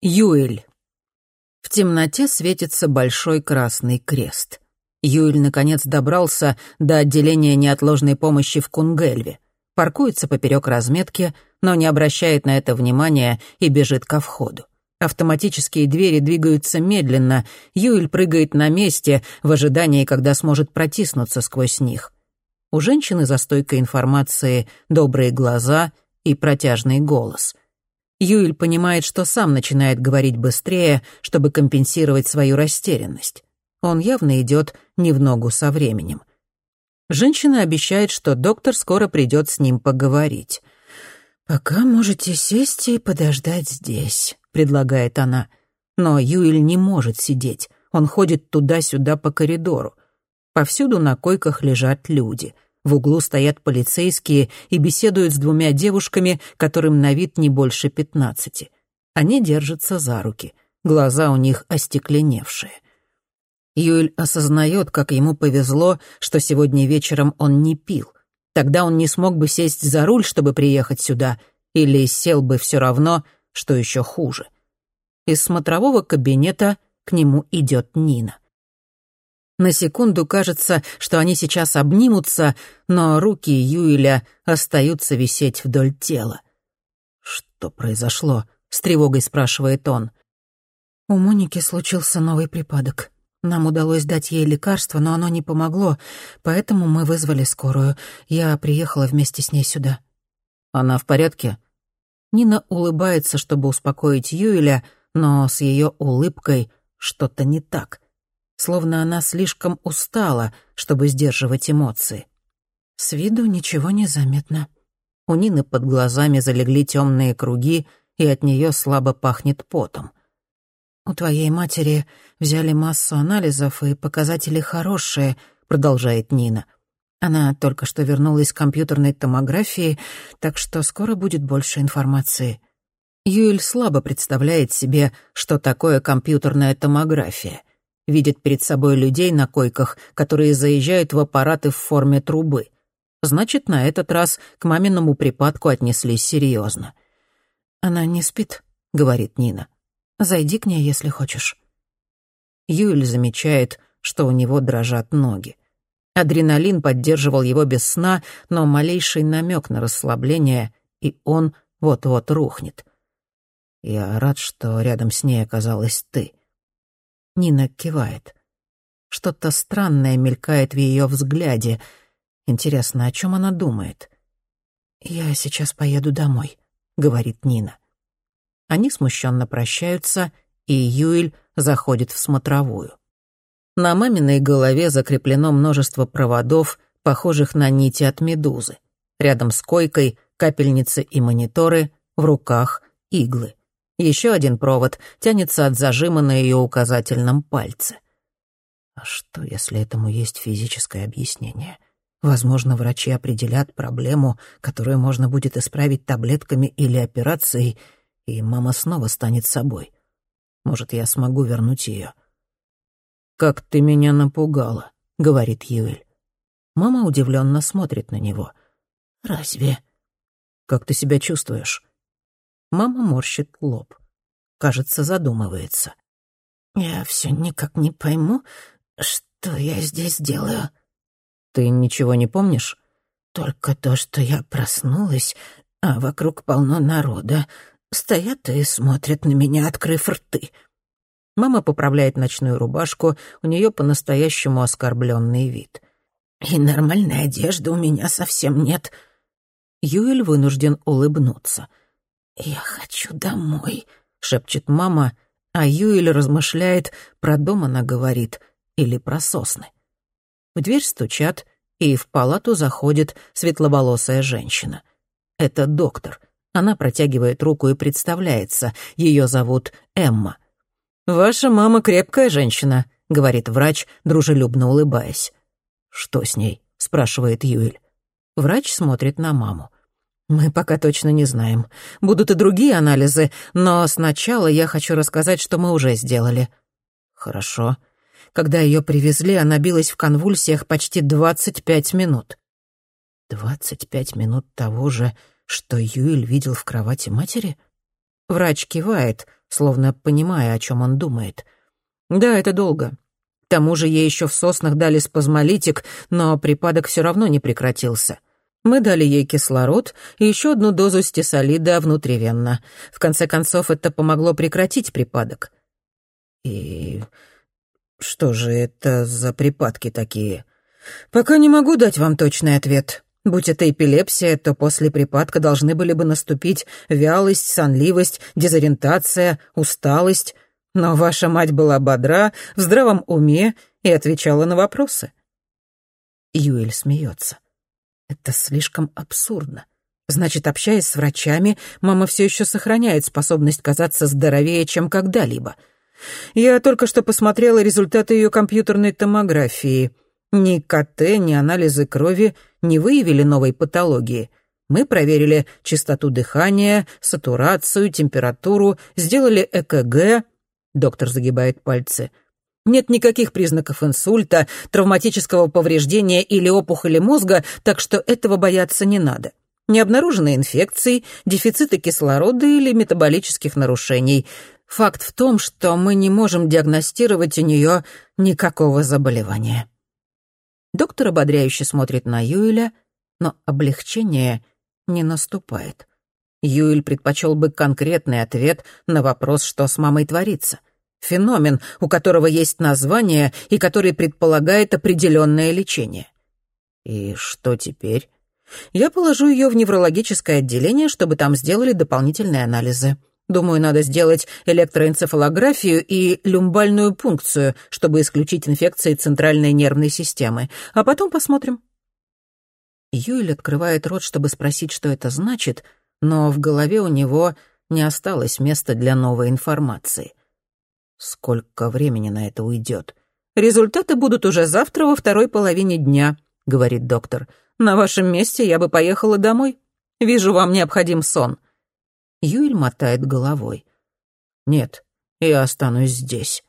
Юэль. В темноте светится большой красный крест. Юэль наконец добрался до отделения неотложной помощи в Кунгельве. Паркуется поперек разметки, но не обращает на это внимания и бежит ко входу. Автоматические двери двигаются медленно, Юэль прыгает на месте в ожидании, когда сможет протиснуться сквозь них. У женщины за стойкой информации добрые глаза и протяжный голос — Юэль понимает, что сам начинает говорить быстрее, чтобы компенсировать свою растерянность. Он явно идет не в ногу со временем. Женщина обещает, что доктор скоро придет с ним поговорить. «Пока можете сесть и подождать здесь», — предлагает она. Но Юэль не может сидеть. Он ходит туда-сюда по коридору. Повсюду на койках лежат люди — в углу стоят полицейские и беседуют с двумя девушками, которым на вид не больше пятнадцати. Они держатся за руки. Глаза у них остекленевшие. Юэль осознает, как ему повезло, что сегодня вечером он не пил. Тогда он не смог бы сесть за руль, чтобы приехать сюда, или сел бы все равно, что еще хуже. Из смотрового кабинета к нему идет Нина — на секунду кажется, что они сейчас обнимутся, но руки Юэля остаются висеть вдоль тела. «Что произошло?» — с тревогой спрашивает он. У Моники случился новый припадок. Нам удалось дать ей лекарство, но оно не помогло, поэтому мы вызвали скорую. Я приехала вместе с ней сюда. Она в порядке? Нина улыбается, чтобы успокоить Юэля, но с ее улыбкой что-то не так — словно она слишком устала, чтобы сдерживать эмоции. С виду ничего не заметно. У Нины под глазами залегли темные круги, и от нее слабо пахнет потом. «У твоей матери взяли массу анализов, и показатели хорошие», — продолжает Нина. «Она только что вернулась с компьютерной томографии, так что скоро будет больше информации». Юэль слабо представляет себе, что такое компьютерная томография видит перед собой людей на койках, которые заезжают в аппараты в форме трубы. Значит, на этот раз к маминому припадку отнеслись серьезно. «Она не спит», — говорит Нина. «Зайди к ней, если хочешь». Юэль замечает, что у него дрожат ноги. Адреналин поддерживал его без сна, но малейший намек на расслабление, и он вот-вот рухнет. «Я рад, что рядом с ней оказалась ты», Нина кивает. Что-то странное мелькает в ее взгляде. Интересно, о чем она думает? «Я сейчас поеду домой», — говорит Нина. Они смущенно прощаются, и Юэль заходит в смотровую. На маминой голове закреплено множество проводов, похожих на нити от медузы. Рядом с койкой капельницы и мониторы, в руках иглы. Еще один провод тянется от зажима на ее указательном пальце. А что, если этому есть физическое объяснение? Возможно, врачи определят проблему, которую можно будет исправить таблетками или операцией, и мама снова станет собой. Может, я смогу вернуть ее. «Как ты меня напугала», — говорит Юэль. Мама удивленно смотрит на него. «Разве?» «Как ты себя чувствуешь?» Мама морщит лоб. Кажется, задумывается. «Я все никак не пойму, что я здесь делаю». «Ты ничего не помнишь?» «Только то, что я проснулась, а вокруг полно народа. Стоят и смотрят на меня, открыв рты». Мама поправляет ночную рубашку, у нее по-настоящему оскорбленный вид. «И нормальной одежды у меня совсем нет». Юэль вынужден улыбнуться. «Я хочу домой», — шепчет мама, а Юэль размышляет, про дом она говорит или про сосны. В дверь стучат, и в палату заходит светловолосая женщина. Это доктор. Она протягивает руку и представляется. Ее зовут Эмма. «Ваша мама крепкая женщина», — говорит врач, дружелюбно улыбаясь. «Что с ней?» — спрашивает Юэль. Врач смотрит на маму. Мы пока точно не знаем. Будут и другие анализы, но сначала я хочу рассказать, что мы уже сделали. Хорошо. Когда ее привезли, она билась в конвульсиях почти 25 минут. 25 минут того же, что Юэль видел в кровати матери? Врач кивает, словно понимая, о чем он думает. «Да, это долго. К тому же ей еще в соснах дали спазмолитик, но припадок все равно не прекратился. Мы дали ей кислород и еще одну дозу стесолида внутривенно. В конце концов, это помогло прекратить припадок». «И что же это за припадки такие?» «Пока не могу дать вам точный ответ. Будь это эпилепсия, то после припадка должны были бы наступить вялость, сонливость, дезориентация, усталость. Но ваша мать была бодра, в здравом уме и отвечала на вопросы». Юэль смеется. «Это слишком абсурдно. Значит, общаясь с врачами, мама все еще сохраняет способность казаться здоровее, чем когда-либо. Я только что посмотрела результаты ее компьютерной томографии — ни КТ, ни анализы крови не выявили новой патологии. Мы проверили частоту дыхания, сатурацию, температуру, сделали ЭКГ. Доктор загибает пальцы. Нет никаких признаков инсульта, травматического повреждения или опухоли мозга, так что этого бояться не надо. Не обнаружено инфекций, дефицита кислорода или метаболических нарушений. Факт в том, что мы не можем диагностировать у нее никакого заболевания. Доктор ободряюще смотрит на Юэля, но облегчение не наступает. Юэль предпочел бы конкретный ответ на вопрос, что с мамой творится. Феномен, у которого есть название и который предполагает определенное лечение. И что теперь? Я положу ее в неврологическое отделение, чтобы там сделали дополнительные анализы. Думаю, надо сделать электроэнцефалографию и люмбальную пункцию, чтобы исключить инфекции центральной нервной системы. А потом посмотрим». Юэль открывает рот, чтобы спросить, что это значит, но в голове у него не осталось места для новой информации. «Сколько времени на это уйдет?» «Результаты будут уже завтра во второй половине дня», — говорит доктор. «На вашем месте я бы поехала домой. Вижу, вам необходим сон». Юэль мотает головой. «Нет, я останусь здесь».